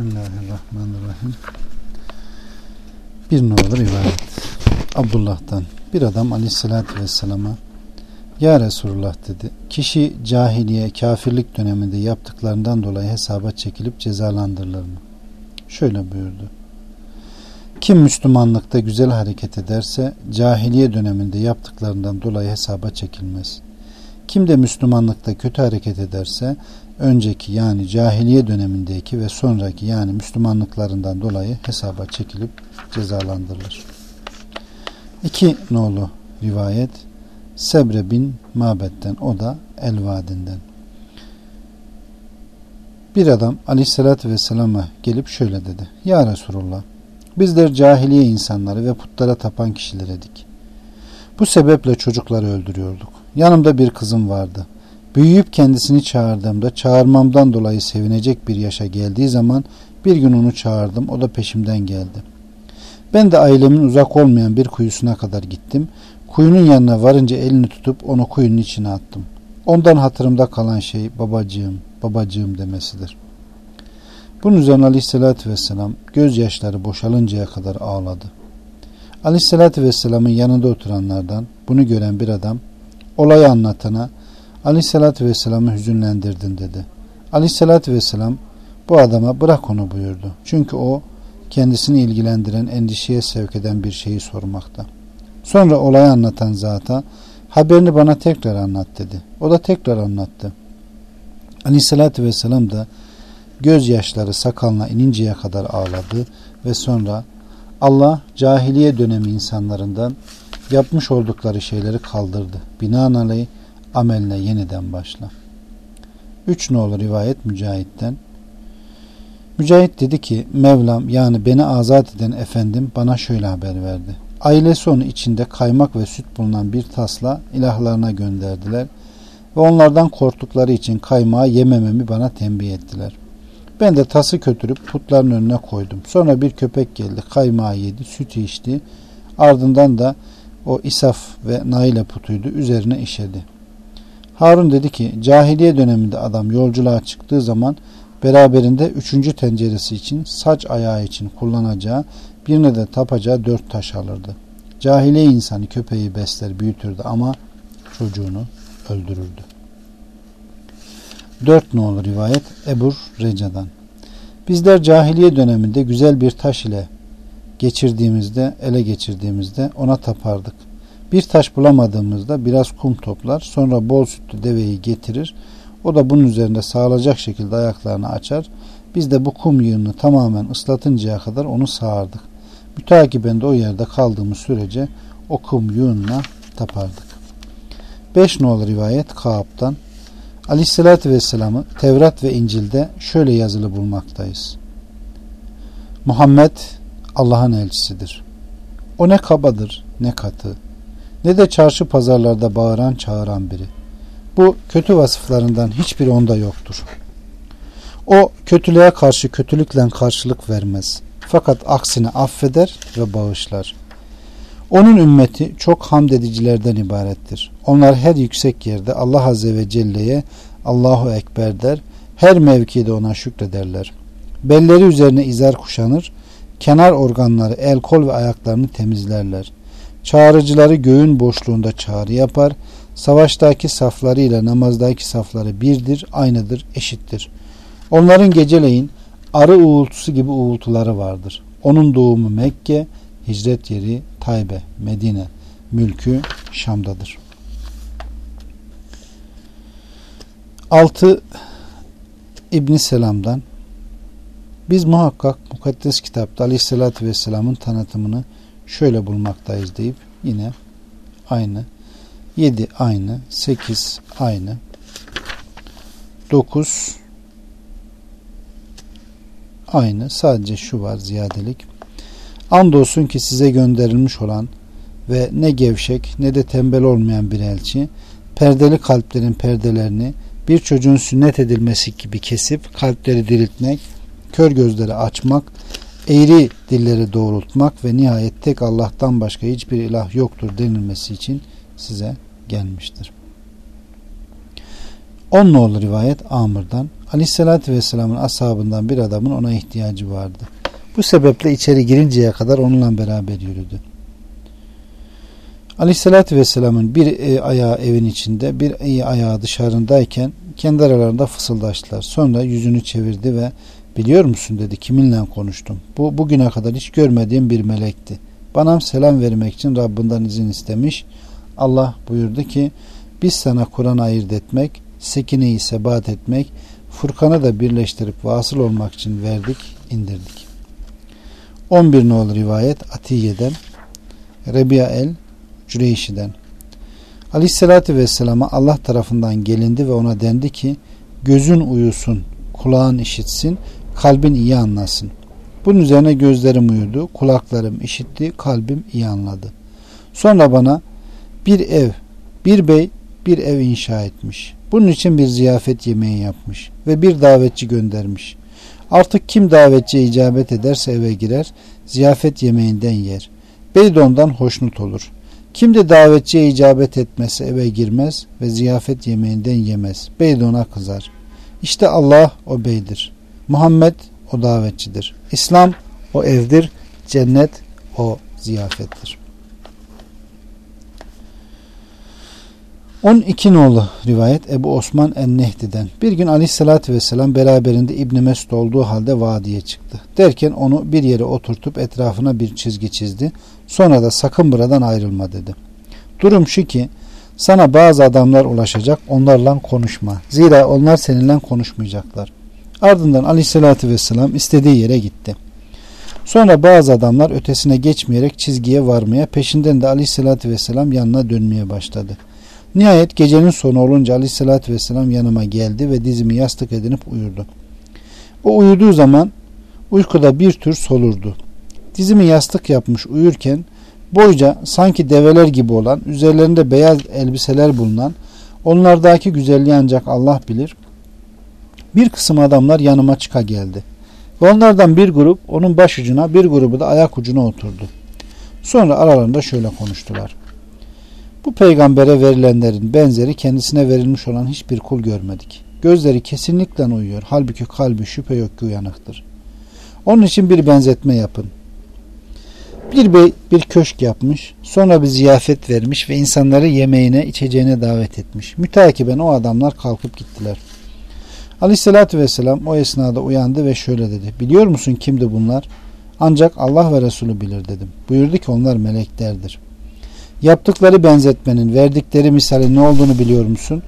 Bismillahirrahmanirrahim. Bir numaralı rivayet. Abdullah'tan bir adam aleyhissalatü vesselama Ya Resulullah dedi. Kişi cahiliye, kafirlik döneminde yaptıklarından dolayı hesaba çekilip cezalandırılır mı? Şöyle buyurdu. Kim Müslümanlıkta güzel hareket ederse cahiliye döneminde yaptıklarından dolayı hesaba çekilmez. Kim de Müslümanlıkta kötü hareket ederse önceki yani cahiliye dönemindeki ve sonraki yani Müslümanlıklarından dolayı hesaba çekilip cezalandırılır. İki nolu rivayet Sebre bin Mabet'ten o da Elvadin'den. Bir adam aleyhissalatü vesselama gelip şöyle dedi. Ya Resulullah bizler cahiliye insanları ve putlara tapan kişileredik. Bu sebeple çocukları öldürüyorduk. Yanımda bir kızım vardı. Büyüyüp kendisini çağırdığımda çağırmamdan dolayı sevinecek bir yaşa geldiği zaman bir gün onu çağırdım. O da peşimden geldi. Ben de ailemin uzak olmayan bir kuyusuna kadar gittim. Kuyunun yanına varınca elini tutup onu kuyunun içine attım. Ondan hatırımda kalan şey babacığım, babacığım demesidir. Bunun üzerine aleyhissalatü vesselam gözyaşları boşalıncaya kadar ağladı. Aleyhissalatü vesselamın yanında oturanlardan bunu gören bir adam olayı anlatana Ali Aleyhisselatü Vesselam'ı hüzünlendirdin dedi. Ali Aleyhisselatü Vesselam bu adama bırak onu buyurdu. Çünkü o kendisini ilgilendiren endişeye sevk eden bir şeyi sormakta. Sonra olayı anlatan zata haberini bana tekrar anlat dedi. O da tekrar anlattı. Ali Aleyhissalatü vesselam da gözyaşları sakalına ininceye kadar ağladı ve sonra Allah cahiliye dönemi insanlarından yapmış oldukları şeyleri kaldırdı. Binaenaleyh amelle yeniden başla. 3 nolu rivayet Mücahit'ten Mücahit dedi ki Mevlam yani beni azat eden efendim bana şöyle haber verdi. Ailesi onu içinde kaymak ve süt bulunan bir tasla ilahlarına gönderdiler ve onlardan korktukları için kaymağı yemememi bana tembih ettiler. Ben de tası kötürüp putların önüne koydum. Sonra bir köpek geldi kaymağı yedi, sütü içti. Ardından da o isaf ve naile putuydu üzerine işedi. Harun dedi ki cahiliye döneminde adam yolculuğa çıktığı zaman beraberinde üçüncü tenceresi için saç ayağı için kullanacağı birine de tapacağı dört taş alırdı. Cahiliye insanı köpeği besler büyütürdü ama çocuğunu öldürürdü. 4 nolu rivayet Ebur Reca'dan. Bizler cahiliye döneminde güzel bir taş ile geçirdiğimizde, ele geçirdiğimizde ona tapardık. Bir taş bulamadığımızda biraz kum toplar, sonra bol sütlü deveyi getirir. O da bunun üzerinde sağlayacak şekilde ayaklarını açar. Biz de bu kum yığını tamamen ıslatıncaya kadar onu sağardık. Mütakiben de o yerde kaldığımız sürece o kum yığınına tapardık. 5 nol rivayet Kaab'dan Aleyhisselatü Vesselam'ı Tevrat ve İncil'de şöyle yazılı bulmaktayız. Muhammed Allah'ın elçisidir. O ne kabadır ne katı ne de çarşı pazarlarda bağıran çağıran biri. Bu kötü vasıflarından hiçbir onda yoktur. O kötülüğe karşı kötülükle karşılık vermez. Fakat aksini affeder ve bağışlar. Onun ümmeti çok hamd edicilerden ibarettir. Onlar her yüksek yerde Allah Azze ve Celle'ye Allahu Ekber der, her mevkide ona şükrederler. Belleri üzerine izar kuşanır, kenar organları, el kol ve ayaklarını temizlerler. Çağrıcıları göğün boşluğunda çağrı yapar. Savaştaki safları ile namazdaki safları birdir, aynıdır, eşittir. Onların geceleyin arı uğultusu gibi uğultuları vardır. Onun doğumu Mekke, hicret yeri Taybe, Medine, mülkü Şam'dadır. 6 İbni Selam'dan biz muhakkak mukaddes kitapta Aleyhisselatü Vesselam'ın tanıtımını şöyle bulmaktayız deyip yine aynı 7 aynı 8 aynı 9 aynı. Sadece şu var ziyadelik. Andolsun ki size gönderilmiş olan ve ne gevşek ne de tembel olmayan bir elçi perdeli kalplerin perdelerini bir çocuğun sünnet edilmesi gibi kesip kalpleri diriltmek, kör gözleri açmak eğri dilleri doğrultmak ve nihayet tek Allah'tan başka hiçbir ilah yoktur denilmesi için size gelmiştir. 10 nolu rivayet Amr'dan Aleyhisselatü Vesselam'ın ashabından bir adamın ona ihtiyacı vardı. Bu sebeple içeri girinceye kadar onunla beraber yürüdü. Aleyhisselatü Vesselam'ın bir e, ayağı evin içinde bir e, ayağı dışarındayken kendi aralarında fısıldaştılar. Sonra yüzünü çevirdi ve Biliyor musun dedi kiminle konuştum. Bu bugüne kadar hiç görmediğim bir melekti. Bana selam vermek için Rabbinden izin istemiş. Allah buyurdu ki biz sana Kur'an ayırt etmek, Sekine'yi sebat etmek, Furkan'ı da birleştirip vasıl olmak için verdik, indirdik. 11 nolu rivayet Atiye'den, Rebiya el Cüreyşi'den. Aleyhissalatü Vesselam'a Allah tarafından gelindi ve ona dendi ki gözün uyusun, kulağın işitsin kalbin iyi anlasın. Bunun üzerine gözlerim uyudu, kulaklarım işitti, kalbim iyi anladı. Sonra bana bir ev, bir bey bir ev inşa etmiş. Bunun için bir ziyafet yemeği yapmış ve bir davetçi göndermiş. Artık kim davetçiye icabet ederse eve girer, ziyafet yemeğinden yer. Bey de ondan hoşnut olur. Kim de davetçiye icabet etmezse eve girmez ve ziyafet yemeğinden yemez. Bey de ona kızar. İşte Allah o beydir.'' Muhammed o davetçidir. İslam o evdir. Cennet o ziyafettir. 12 nolu rivayet Ebu Osman en-Nehdi'den. Bir gün Ali sallallahu vesselam beraberinde İbn Mesud olduğu halde vadiye çıktı. Derken onu bir yere oturtup etrafına bir çizgi çizdi. Sonra da sakın buradan ayrılma dedi. Durum şu ki sana bazı adamlar ulaşacak onlarla konuşma. Zira onlar seninle konuşmayacaklar. Ardından aleyhissalatü vesselam istediği yere gitti. Sonra bazı adamlar ötesine geçmeyerek çizgiye varmaya peşinden de aleyhissalatü vesselam yanına dönmeye başladı. Nihayet gecenin sonu olunca aleyhissalatü vesselam yanıma geldi ve dizimi yastık edinip uyurdu. O uyuduğu zaman uykuda bir tür solurdu. Dizimi yastık yapmış uyurken boyca sanki develer gibi olan üzerlerinde beyaz elbiseler bulunan onlardaki güzelliği ancak Allah bilir bir kısım adamlar yanıma çıka geldi. Onlardan bir grup onun baş ucuna bir grubu da ayak ucuna oturdu. Sonra aralarında şöyle konuştular. Bu peygambere verilenlerin benzeri kendisine verilmiş olan hiçbir kul görmedik. Gözleri kesinlikle uyuyor. Halbuki kalbi şüphe yok ki uyanıktır. Onun için bir benzetme yapın. Bir bey bir köşk yapmış, sonra bir ziyafet vermiş ve insanları yemeğine, içeceğine davet etmiş. Mütakiben o adamlar kalkıp gittiler. Aleyhissalatü vesselam o esnada uyandı ve şöyle dedi. Biliyor musun kimdi bunlar? Ancak Allah ve Resulü bilir dedim. Buyurdu ki onlar meleklerdir. Yaptıkları benzetmenin, verdikleri misalin ne olduğunu biliyor musun?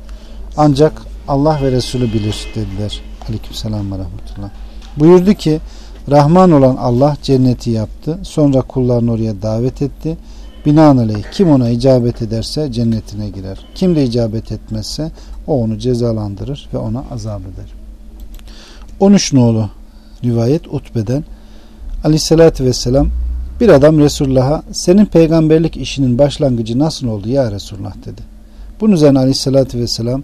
Ancak Allah ve Resulü bilir dediler. Aleykümselam ve rahmetullah. Buyurdu ki Rahman olan Allah cenneti yaptı. Sonra kullarını oraya davet etti. Binaenaleyh kim ona icabet ederse cennetine girer. Kim de icabet etmezse o onu cezalandırır ve ona azap eder. 13 nolu rivayet Utbe'den Ali Aleyhisselatü Vesselam bir adam Resulullah'a senin peygamberlik işinin başlangıcı nasıl oldu ya Resulullah dedi. Bunun üzerine Ali Aleyhisselatü Vesselam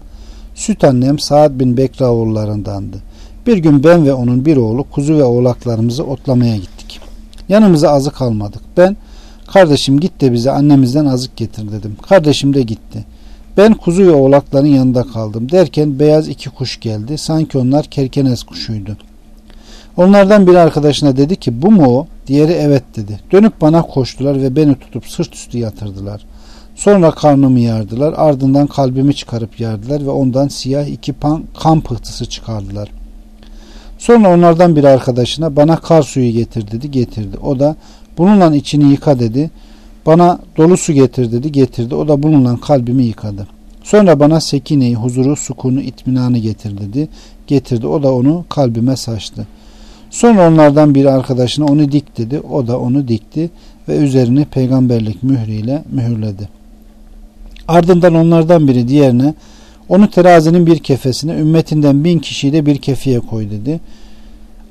süt annem Saad bin Bekra oğullarındandı. Bir gün ben ve onun bir oğlu kuzu ve oğlaklarımızı otlamaya gittik. Yanımıza azık almadık. Ben kardeşim git de bize annemizden azık getir dedim. Kardeşim de gitti.'' Ben kuzu ve oğlakların yanında kaldım. Derken beyaz iki kuş geldi. Sanki onlar kerkenez kuşuydu. Onlardan biri arkadaşına dedi ki bu mu o? Diğeri evet dedi. Dönüp bana koştular ve beni tutup sırt üstü yatırdılar. Sonra karnımı yardılar. Ardından kalbimi çıkarıp yardılar ve ondan siyah iki pan, kan pıhtısı çıkardılar. Sonra onlardan biri arkadaşına bana kar suyu getir dedi getirdi. O da bununla içini yıka dedi. Bana dolu su getir dedi getirdi. O da bulunan kalbimi yıkadı. Sonra bana sekineyi, huzuru, sukunu, itminanı getir dedi. Getirdi. O da onu kalbime saçtı. Sonra onlardan biri arkadaşına onu dik dedi. O da onu dikti ve üzerini peygamberlik mührüyle mühürledi. Ardından onlardan biri diğerine onu terazinin bir kefesine ümmetinden bin kişiyi de bir kefiye koy dedi.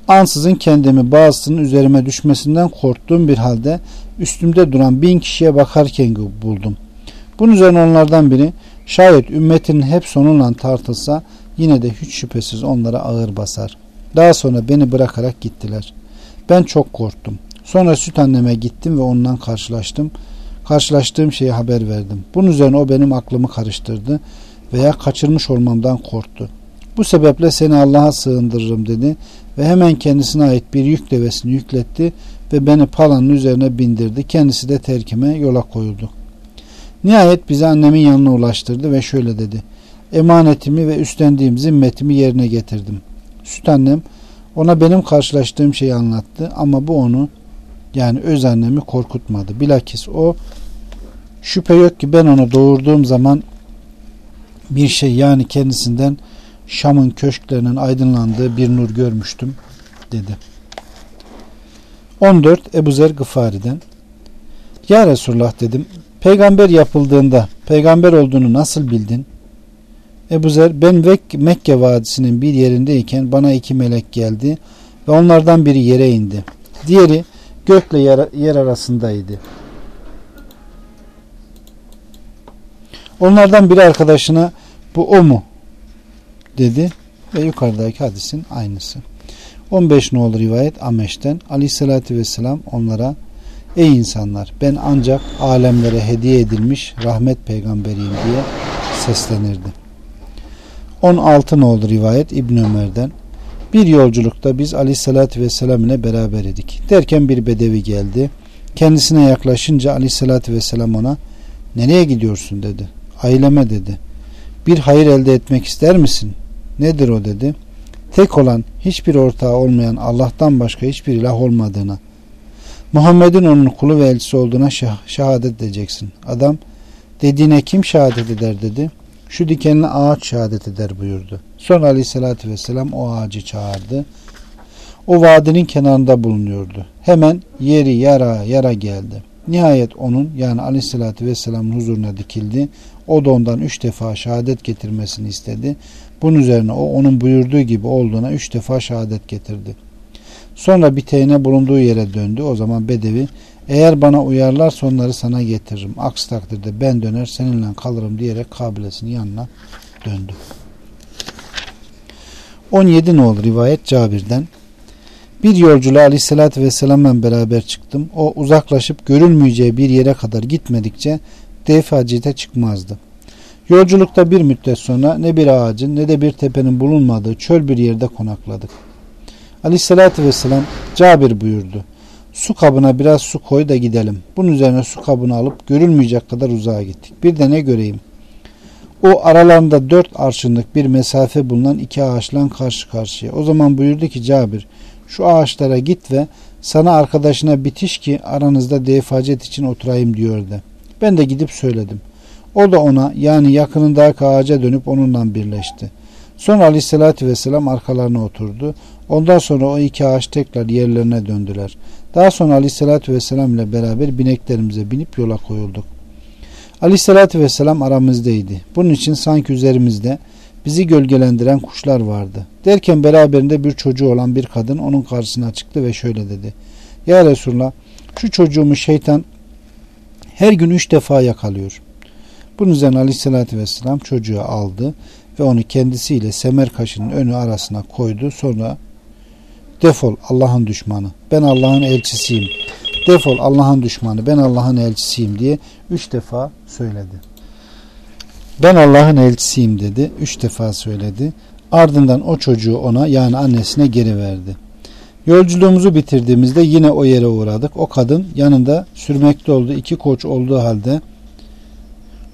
Ansızın kendimi bazısının üzerime düşmesinden korktuğum bir halde üstümde duran bin kişiye bakarken buldum. Bunun üzerine onlardan biri şayet ümmetinin hep sonunla tartılsa yine de hiç şüphesiz onlara ağır basar. Daha sonra beni bırakarak gittiler. Ben çok korktum. Sonra süt anneme gittim ve ondan karşılaştım. Karşılaştığım şeyi haber verdim. Bunun üzerine o benim aklımı karıştırdı veya kaçırmış olmamdan korktu. Bu sebeple seni Allah'a sığındırırım dedi ve hemen kendisine ait bir yük devesini yükletti ve beni palanın üzerine bindirdi. Kendisi de terkime yola koyuldu. Nihayet bizi annemin yanına ulaştırdı ve şöyle dedi. Emanetimi ve üstlendiğim zimmetimi yerine getirdim. Süt annem ona benim karşılaştığım şeyi anlattı ama bu onu yani öz annemi korkutmadı. Bilakis o şüphe yok ki ben onu doğurduğum zaman bir şey yani kendisinden Şam'ın köşklerinin aydınlandığı bir nur görmüştüm dedi. 14 Ebu Zer Gıfari'den Ya Resulullah dedim peygamber yapıldığında peygamber olduğunu nasıl bildin? Ebu Zer ben Mekke vadisinin bir yerindeyken bana iki melek geldi ve onlardan biri yere indi. Diğeri gökle yer, yer arasındaydı. Onlardan biri arkadaşına bu o mu dedi ve yukarıdaki hadisin aynısı. 15 nolu rivayet Ameş'ten Ali aleyhissalatü vesselam onlara Ey insanlar ben ancak alemlere hediye edilmiş rahmet peygamberiyim diye seslenirdi. 16 nolu rivayet İbn Ömer'den bir yolculukta biz aleyhissalatü vesselam ile beraber idik. Derken bir bedevi geldi. Kendisine yaklaşınca Ali aleyhissalatü vesselam ona nereye gidiyorsun dedi. Aileme dedi. Bir hayır elde etmek ister misin? Nedir o dedi tek olan hiçbir ortağı olmayan Allah'tan başka hiçbir ilah olmadığına Muhammed'in onun kulu ve elçisi olduğuna şah şehadet edeceksin. Adam dediğine kim şehadet eder dedi. Şu dikenli ağaç şehadet eder buyurdu. Sonra aleyhissalatü vesselam o ağacı çağırdı. O vadinin kenarında bulunuyordu. Hemen yeri yara yara geldi. Nihayet onun yani aleyhissalatü vesselamın huzuruna dikildi. O da ondan üç defa şehadet getirmesini istedi. Bunun üzerine o onun buyurduğu gibi olduğuna üç defa şehadet getirdi. Sonra biteğine bulunduğu yere döndü. O zaman Bedevi eğer bana uyarlar sonları sana getiririm. Aksi takdirde ben döner seninle kalırım diyerek kabilesinin yanına döndü. 17 nol rivayet Cabir'den bir yolculuğa aleyhissalatü vesselam'la beraber çıktım. O uzaklaşıp görülmeyeceği bir yere kadar gitmedikçe defacite çıkmazdı. Yolculukta bir müddet sonra ne bir ağacın ne de bir tepenin bulunmadığı çöl bir yerde konakladık. Aleyhissalatü vesselam Cabir buyurdu. Su kabına biraz su koy da gidelim. Bunun üzerine su kabını alıp görülmeyecek kadar uzağa gittik. Bir de ne göreyim? O aralarında dört arşınlık bir mesafe bulunan iki ağaçla karşı karşıya. O zaman buyurdu ki Cabir şu ağaçlara git ve sana arkadaşına bitiş ki aranızda defacet için oturayım diyor de. Ben de gidip söyledim. O da ona yani yakınındaki ağaca dönüp onunla birleşti. Sonra aleyhissalatü vesselam arkalarına oturdu. Ondan sonra o iki ağaç tekrar yerlerine döndüler. Daha sonra aleyhissalatü vesselam ile beraber bineklerimize binip yola koyulduk. Aleyhissalatü vesselam aramızdaydı. Bunun için sanki üzerimizde bizi gölgelendiren kuşlar vardı. Derken beraberinde bir çocuğu olan bir kadın onun karşısına çıktı ve şöyle dedi. Ya Resulallah şu çocuğumu şeytan her gün üç defa yakalıyor. Bunun üzerine aleyhissalatü vesselam çocuğu aldı ve onu kendisiyle semer kaşının önü arasına koydu. Sonra defol Allah'ın düşmanı ben Allah'ın elçisiyim defol Allah'ın düşmanı ben Allah'ın elçisiyim diye üç defa söyledi. Ben Allah'ın elçisiyim dedi. Üç defa söyledi. Ardından o çocuğu ona yani annesine geri verdi. Yolculuğumuzu bitirdiğimizde yine o yere uğradık. O kadın yanında sürmekte olduğu iki koç olduğu halde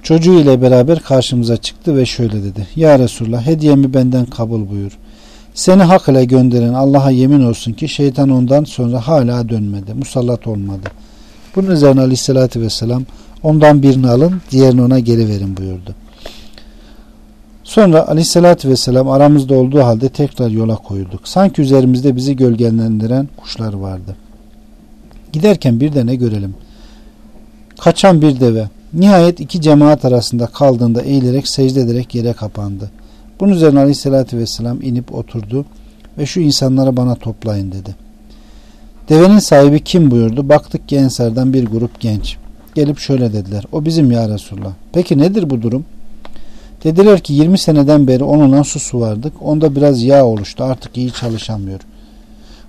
Çocuğu ile beraber karşımıza çıktı ve şöyle dedi. Ya Resulallah hediyemi benden kabul buyur. Seni hak ile gönderen Allah'a yemin olsun ki şeytan ondan sonra hala dönmedi. Musallat olmadı. Bunun üzerine aleyhissalatü vesselam ondan birini alın diğerini ona geri verin buyurdu. Sonra aleyhissalatü vesselam aramızda olduğu halde tekrar yola koyulduk. Sanki üzerimizde bizi gölgelendiren kuşlar vardı. Giderken bir de ne görelim? Kaçan bir deve, Nihayet iki cemaat arasında kaldığında eğilerek secde ederek yere kapandı. Bunun üzerine aleyhissalatü vesselam inip oturdu ve şu insanlara bana toplayın dedi. Devenin sahibi kim buyurdu? Baktık ki Ensar'dan bir grup genç. Gelip şöyle dediler. O bizim ya Resulallah. Peki nedir bu durum? Dediler ki 20 seneden beri onunla su suvardık. Onda biraz yağ oluştu. Artık iyi çalışamıyor.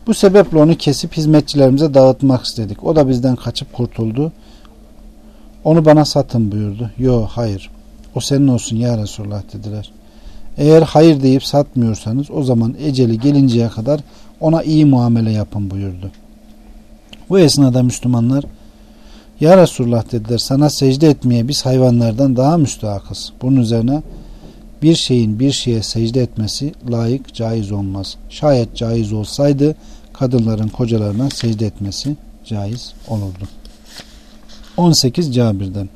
Bu sebeple onu kesip hizmetçilerimize dağıtmak istedik. O da bizden kaçıp kurtuldu. Onu bana satın buyurdu. Yo hayır o senin olsun ya Resulullah dediler. Eğer hayır deyip satmıyorsanız o zaman eceli gelinceye kadar ona iyi muamele yapın buyurdu. Bu esnada Müslümanlar ya Resulullah dediler sana secde etmeye biz hayvanlardan daha müstahakız. Bunun üzerine bir şeyin bir şeye secde etmesi layık caiz olmaz. Şayet caiz olsaydı kadınların kocalarına secde etmesi caiz olurdu. 18 Cabir'den.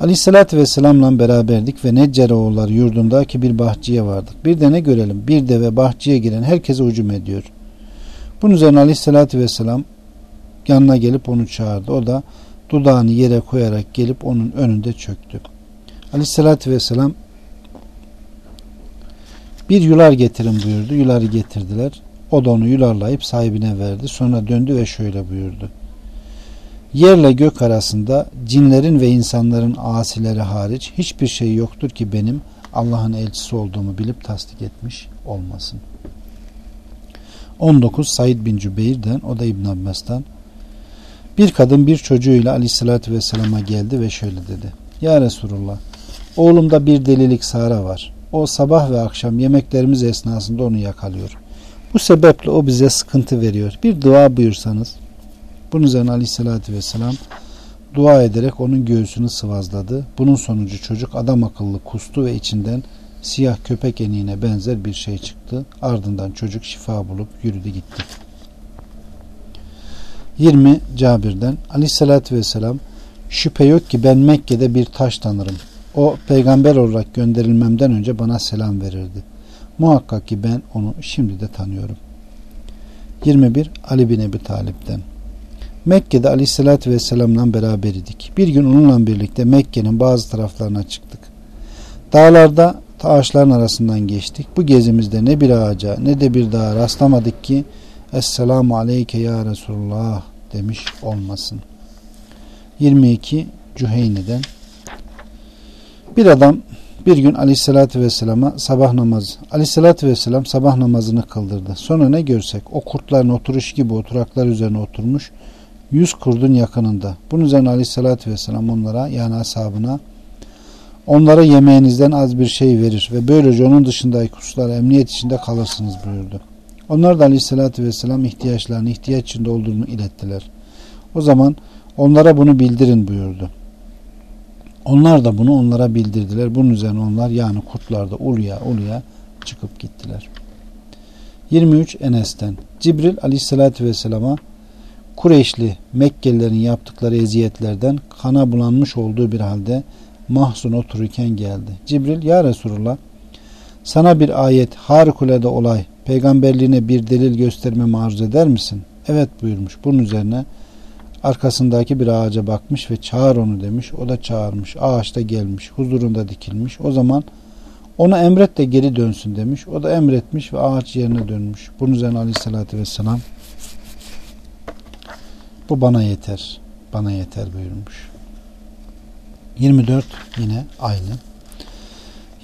Aleyhissalatü Vesselam'la beraberdik ve Neccar oğulları yurdundaki bir bahçeye vardık. Bir de ne görelim? Bir deve bahçeye giren herkese ucum ediyor. Bunun üzerine Aleyhissalatü Vesselam yanına gelip onu çağırdı. O da dudağını yere koyarak gelip onun önünde çöktü. Aleyhissalatü Vesselam bir yular getirin buyurdu. Yuları getirdiler. O da onu yularlayıp sahibine verdi. Sonra döndü ve şöyle buyurdu. Yerle gök arasında cinlerin ve insanların asileri hariç hiçbir şey yoktur ki benim Allah'ın elçisi olduğumu bilip tasdik etmiş olmasın. 19 Said bin Cübeyr'den o da İbn Abbas'tan bir kadın bir çocuğuyla Ali aleyhissalatü vesselama geldi ve şöyle dedi. Ya Resulullah oğlumda bir delilik sara var. O sabah ve akşam yemeklerimiz esnasında onu yakalıyor. Bu sebeple o bize sıkıntı veriyor. Bir dua buyursanız bunun üzerine aleyhissalatü vesselam dua ederek onun göğsünü sıvazladı. Bunun sonucu çocuk adam akıllı kustu ve içinden siyah köpek eniğine benzer bir şey çıktı. Ardından çocuk şifa bulup yürüdü gitti. 20 Cabir'den Ali sallallahu ve sellem şüphe yok ki ben Mekke'de bir taş tanırım. O peygamber olarak gönderilmemden önce bana selam verirdi. Muhakkak ki ben onu şimdi de tanıyorum. 21 Ali bin Ebi Talip'ten Mekke'de aleyhissalatü vesselamla beraber idik. Bir gün onunla birlikte Mekke'nin bazı taraflarına çıktık. Dağlarda ta ağaçların arasından geçtik. Bu gezimizde ne bir ağaca ne de bir dağa rastlamadık ki Esselamu aleyke ya Resulullah demiş olmasın. 22 Cüheyni'den Bir adam bir gün aleyhissalatü vesselama sabah namazı aleyhissalatü vesselam sabah namazını kıldırdı. Sonra ne görsek o kurtların oturuş gibi oturaklar üzerine oturmuş 100 kurdun yakınında. Bunun üzerine aleyhissalatü vesselam onlara yani ashabına onlara yemeğinizden az bir şey verir ve böylece onun dışındaki hususlara emniyet içinde kalırsınız buyurdu. Onlar da aleyhissalatü vesselam ihtiyaçlarını ihtiyaç içinde olduğunu ilettiler. O zaman onlara bunu bildirin buyurdu. Onlar da bunu onlara bildirdiler. Bunun üzerine onlar yani kurtlar da uluya uluya çıkıp gittiler. 23 Enes'ten Cibril aleyhissalatü vesselama Kureyşli Mekkelilerin yaptıkları eziyetlerden kana bulanmış olduğu bir halde mahzun otururken geldi. Cibril ya Resulullah sana bir ayet harikulade olay peygamberliğine bir delil göstermemi arzu eder misin? Evet buyurmuş. Bunun üzerine arkasındaki bir ağaca bakmış ve çağır onu demiş. O da çağırmış. Ağaçta gelmiş. Huzurunda dikilmiş. O zaman ona emret de geri dönsün demiş. O da emretmiş ve ağaç yerine dönmüş. Bunun üzerine aleyhissalatü vesselam bu bana yeter. Bana yeter buyurmuş. 24 yine aynı.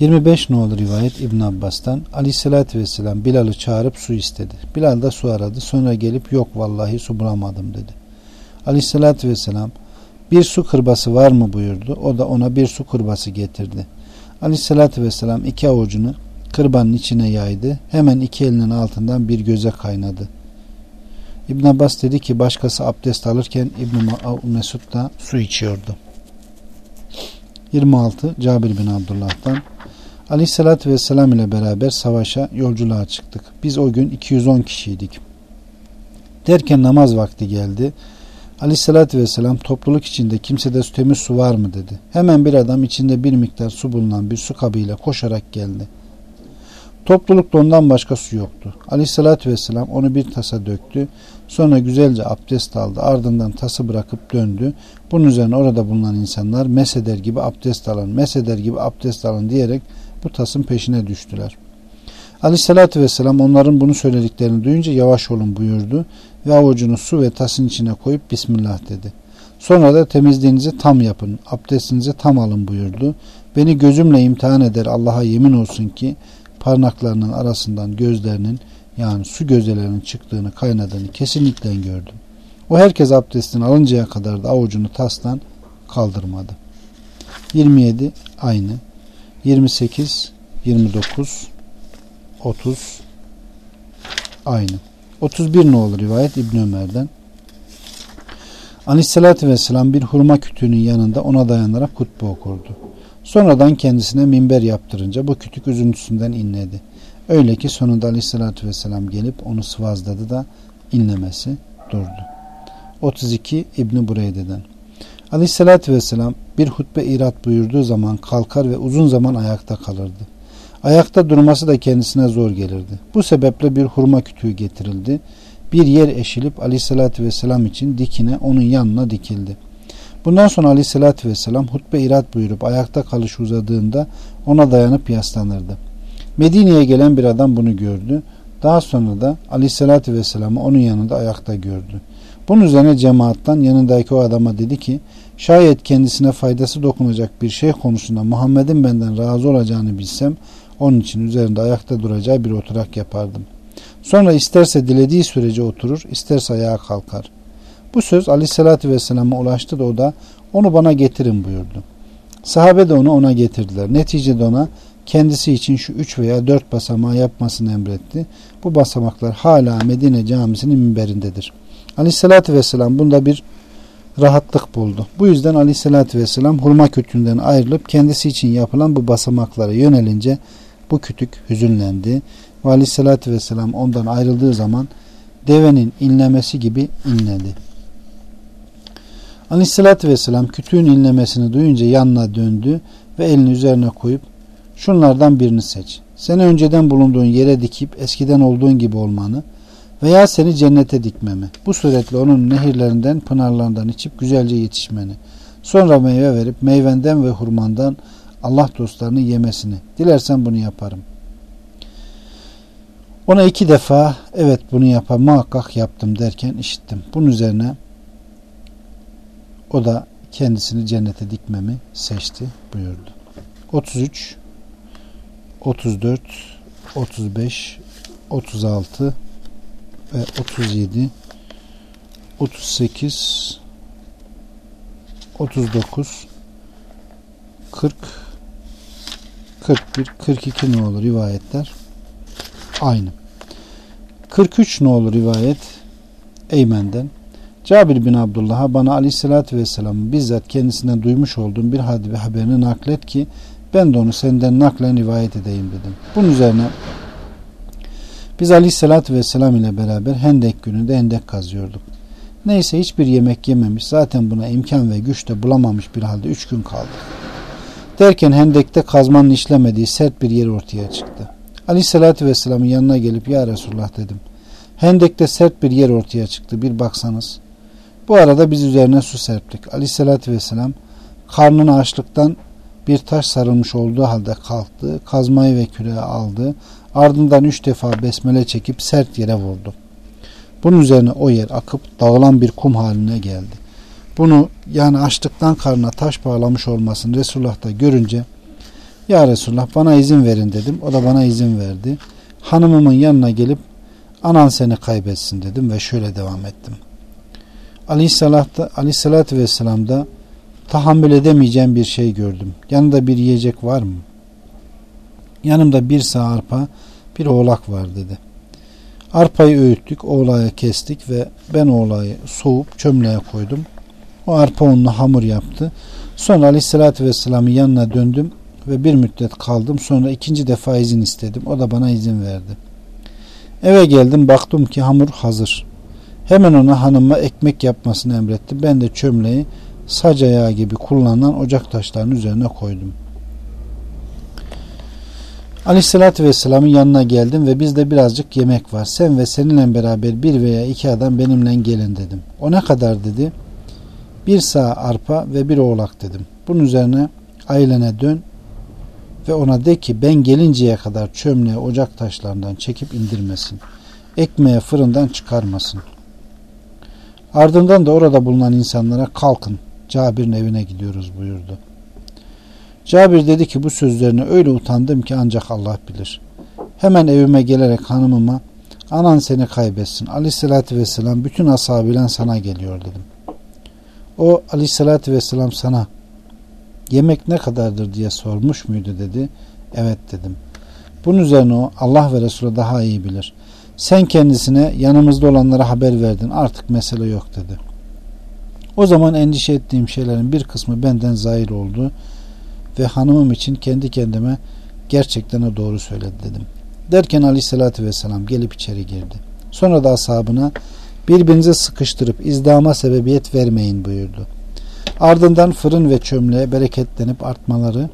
25 ne olur rivayet İbn Abbas'tan. Ali sallallahu Aleyhi vesselam Bilal'ı çağırıp su istedi. Bilal da su aradı. Sonra gelip yok vallahi su bulamadım dedi. Ali sallallahu Aleyhi vesselam bir su kırbası var mı buyurdu. O da ona bir su kırbası getirdi. Ali sallallahu Aleyhi vesselam iki avucunu kırbanın içine yaydı. Hemen iki elinin altından bir göze kaynadı. İbn Abbas dedi ki başkası abdest alırken İbn Mesud da su içiyordu. 26 Cabir bin Abdullah'tan Aleyhisselatü Vesselam ile beraber savaşa yolculuğa çıktık. Biz o gün 210 kişiydik. Derken namaz vakti geldi. Aleyhisselatü Vesselam topluluk içinde kimsede temiz su var mı dedi. Hemen bir adam içinde bir miktar su bulunan bir su kabıyla koşarak geldi. Toplulukta ondan başka su yoktu. Aleyhissalatü vesselam onu bir tasa döktü. Sonra güzelce abdest aldı. Ardından tası bırakıp döndü. Bunun üzerine orada bulunan insanlar meseder gibi abdest alın, meseder gibi abdest alın diyerek bu tasın peşine düştüler. Aleyhissalatü vesselam onların bunu söylediklerini duyunca yavaş olun buyurdu ve avucunu su ve tasın içine koyup Bismillah dedi. Sonra da temizliğinizi tam yapın, abdestinizi tam alın buyurdu. Beni gözümle imtihan eder Allah'a yemin olsun ki parnaklarının arasından gözlerinin yani su gözelerinin çıktığını kaynadığını kesinlikle gördüm. O herkes abdestini alıncaya kadar da avucunu tastan kaldırmadı. 27 aynı. 28, 29, 30 aynı. 31 ne olur rivayet İbn Ömer'den. Aleyhissalatü vesselam bir hurma kütüğünün yanında ona dayanarak hutbe okurdu. Sonradan kendisine minber yaptırınca bu kütük üzüntüsünden inledi. Öyle ki sonunda aleyhissalatü vesselam gelip onu sıvazladı da inlemesi durdu. 32 İbni Bureyde'den Aleyhissalatü vesselam bir hutbe irat buyurduğu zaman kalkar ve uzun zaman ayakta kalırdı. Ayakta durması da kendisine zor gelirdi. Bu sebeple bir hurma kütüğü getirildi. Bir yer eşilip aleyhissalatü vesselam için dikine onun yanına dikildi. Bundan sonra aleyhissalatü vesselam hutbe irat buyurup ayakta kalış uzadığında ona dayanıp yaslanırdı. Medine'ye gelen bir adam bunu gördü. Daha sonra da aleyhissalatü vesselamı onun yanında ayakta gördü. Bunun üzerine cemaattan yanındaki o adama dedi ki şayet kendisine faydası dokunacak bir şey konusunda Muhammed'in benden razı olacağını bilsem onun için üzerinde ayakta duracağı bir oturak yapardım. Sonra isterse dilediği sürece oturur, isterse ayağa kalkar.'' Bu söz aleyhissalatü vesselama ulaştı da o da onu bana getirin buyurdu. Sahabe de onu ona getirdiler. Neticede ona kendisi için şu üç veya dört basamağı yapmasını emretti. Bu basamaklar hala Medine camisinin minberindedir. Aleyhissalatü vesselam bunda bir rahatlık buldu. Bu yüzden aleyhissalatü vesselam hurma kütüğünden ayrılıp kendisi için yapılan bu basamaklara yönelince bu kütük hüzünlendi. Ve aleyhissalatü vesselam ondan ayrıldığı zaman devenin inlemesi gibi inledi. Aleyhissalatü vesselam kütüğün inlemesini duyunca yanına döndü ve elini üzerine koyup şunlardan birini seç. Seni önceden bulunduğun yere dikip eskiden olduğun gibi olmanı veya seni cennete dikmemi. Bu suretle onun nehirlerinden, pınarlarından içip güzelce yetişmeni. Sonra meyve verip meyvenden ve hurmandan Allah dostlarını yemesini. Dilersen bunu yaparım. Ona iki defa evet bunu yapar muhakkak yaptım derken işittim. Bunun üzerine o da kendisini cennete dikmemi seçti buyurdu. 33, 34, 35, 36 ve 37, 38, 39, 40, 41, 42 ne olur rivayetler? Aynı. 43 ne olur rivayet? Eymen'den. Cabir bin Abdullah'a bana aleyhissalatü vesselamın bizzat kendisinden duymuş olduğum bir haberini naklet ki ben de onu senden naklen rivayet edeyim dedim. Bunun üzerine biz aleyhissalatü vesselam ile beraber hendek gününde hendek kazıyorduk. Neyse hiçbir yemek yememiş zaten buna imkan ve güç de bulamamış bir halde üç gün kaldı. Derken hendekte kazmanın işlemediği sert bir yer ortaya çıktı. Aleyhissalatü vesselamın yanına gelip ya Resulullah dedim. Hendekte sert bir yer ortaya çıktı bir baksanız. Bu arada biz üzerine su serptik. Aleyhissalatü vesselam karnına açlıktan bir taş sarılmış olduğu halde kalktı. Kazmayı ve küreği aldı. Ardından üç defa besmele çekip sert yere vurdu. Bunun üzerine o yer akıp dağılan bir kum haline geldi. Bunu yani açlıktan karnına taş bağlamış olmasını Resulullah da görünce Ya Resulullah bana izin verin dedim. O da bana izin verdi. Hanımımın yanına gelip anan seni kaybetsin dedim ve şöyle devam ettim. Aleyhissalatı, Aleyhissalatü Vesselam'da tahammül edemeyeceğim bir şey gördüm. Yanında bir yiyecek var mı? Yanımda bir sağ arpa, bir oğlak var dedi. Arpayı öğüttük, oğlağı kestik ve ben oğlağı soğup çömleğe koydum. O arpa unlu hamur yaptı. Sonra Aleyhisselatü Vesselam'ın yanına döndüm ve bir müddet kaldım. Sonra ikinci defa izin istedim. O da bana izin verdi. Eve geldim baktım ki hamur hazır. Hemen ona hanıma ekmek yapmasını emretti. Ben de çömleği sac ayağı gibi kullanılan ocak taşlarının üzerine koydum. Aleyhissalatü Vesselam'ın yanına geldim ve bizde birazcık yemek var. Sen ve seninle beraber bir veya iki adam benimle gelin dedim. O ne kadar dedi? Bir sağ arpa ve bir oğlak dedim. Bunun üzerine ailene dön ve ona de ki ben gelinceye kadar çömleği ocak taşlarından çekip indirmesin. Ekmeğe fırından çıkarmasın. Ardından da orada bulunan insanlara kalkın Cabir'in evine gidiyoruz buyurdu. Cabir dedi ki bu sözlerine öyle utandım ki ancak Allah bilir. Hemen evime gelerek hanımıma anan seni kaybetsin. Aleyhissalatü vesselam bütün ashabıyla sana geliyor dedim. O aleyhissalatü vesselam sana yemek ne kadardır diye sormuş muydu dedi. Evet dedim. Bunun üzerine o Allah ve Resulü daha iyi bilir. Sen kendisine yanımızda olanlara haber verdin artık mesele yok dedi. O zaman endişe ettiğim şeylerin bir kısmı benden zahir oldu ve hanımım için kendi kendime gerçekten doğru söyledi dedim. Derken aleyhissalatü vesselam gelip içeri girdi. Sonra da ashabına birbirinize sıkıştırıp izdama sebebiyet vermeyin buyurdu. Ardından fırın ve çömleğe bereketlenip artmaları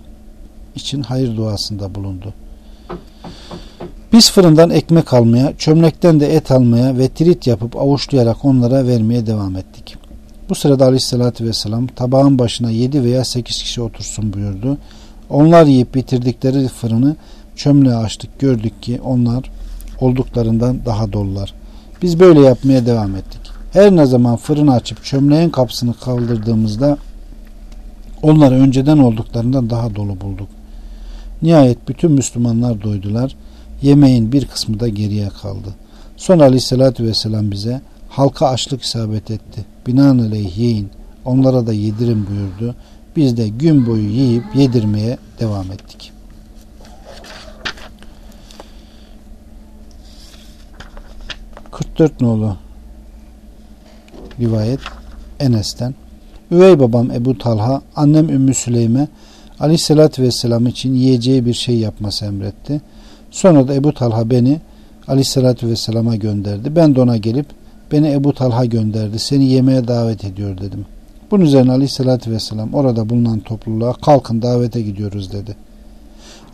için hayır duasında bulundu. Biz fırından ekmek almaya, çömlekten de et almaya ve tirit yapıp avuçlayarak onlara vermeye devam ettik. Bu sırada aleyhissalatü vesselam tabağın başına yedi veya sekiz kişi otursun buyurdu. Onlar yiyip bitirdikleri fırını çömleğe açtık gördük ki onlar olduklarından daha dolular. Biz böyle yapmaya devam ettik. Her ne zaman fırını açıp çömleğin kapısını kaldırdığımızda onları önceden olduklarından daha dolu bulduk. Nihayet bütün Müslümanlar doydular yemeğin bir kısmı da geriye kaldı. Sonra aleyhissalatü vesselam bize halka açlık isabet etti. Binaenaleyh yiyin onlara da yedirin buyurdu. Biz de gün boyu yiyip yedirmeye devam ettik. ...44 nolu... ...rivayet... ...Enes'ten... ...üvey babam Ebu Talha... ...annem Ümmü Süleym'e... ...aleyhissalatü vesselam için... ...yiyeceği bir şey yapması emretti... Sonra da Ebu Talha beni aleyhissalatü vesselama gönderdi. Ben de ona gelip beni Ebu Talha gönderdi. Seni yemeğe davet ediyor dedim. Bunun üzerine aleyhissalatü vesselam orada bulunan topluluğa kalkın davete gidiyoruz dedi.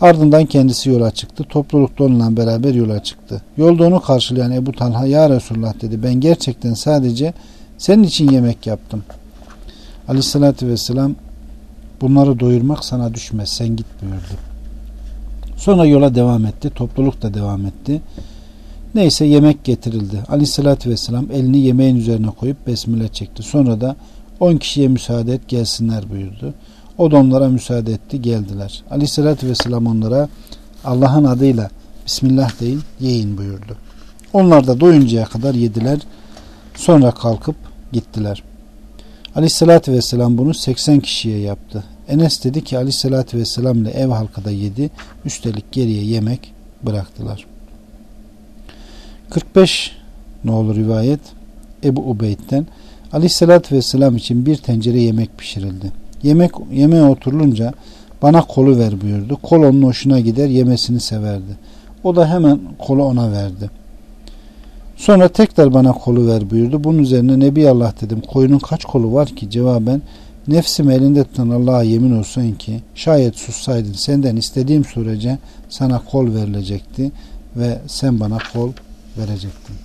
Ardından kendisi yola çıktı. Topluluk da onunla beraber yola çıktı. Yolda onu karşılayan Ebu Talha ya Resulullah dedi. Ben gerçekten sadece senin için yemek yaptım. Aleyhissalatü vesselam bunları doyurmak sana düşmez. Sen git buyurdu. Sonra yola devam etti. Topluluk da devam etti. Neyse yemek getirildi. Aleyhissalatü vesselam elini yemeğin üzerine koyup besmele çekti. Sonra da on kişiye müsaade et gelsinler buyurdu. O da onlara müsaade etti geldiler. Aleyhissalatü vesselam onlara Allah'ın adıyla Bismillah deyin yiyin buyurdu. Onlar da doyuncaya kadar yediler. Sonra kalkıp gittiler. Aleyhissalatü vesselam bunu 80 kişiye yaptı. Enes dedi ki aleyhissalatü vesselam ile ev halkı da yedi. Üstelik geriye yemek bıraktılar. 45 ne olur rivayet Ebu Ubeyd'den aleyhissalatü vesselam için bir tencere yemek pişirildi. Yemek, yemeğe oturulunca bana kolu ver buyurdu. Kol onun hoşuna gider yemesini severdi. O da hemen kolu ona verdi. Sonra tekrar bana kolu ver buyurdu. Bunun üzerine Nebi Allah dedim koyunun kaç kolu var ki cevaben Nefsim elinde tutan Allah'a yemin olsun ki şayet sussaydın senden istediğim sürece sana kol verilecekti ve sen bana kol verecektin.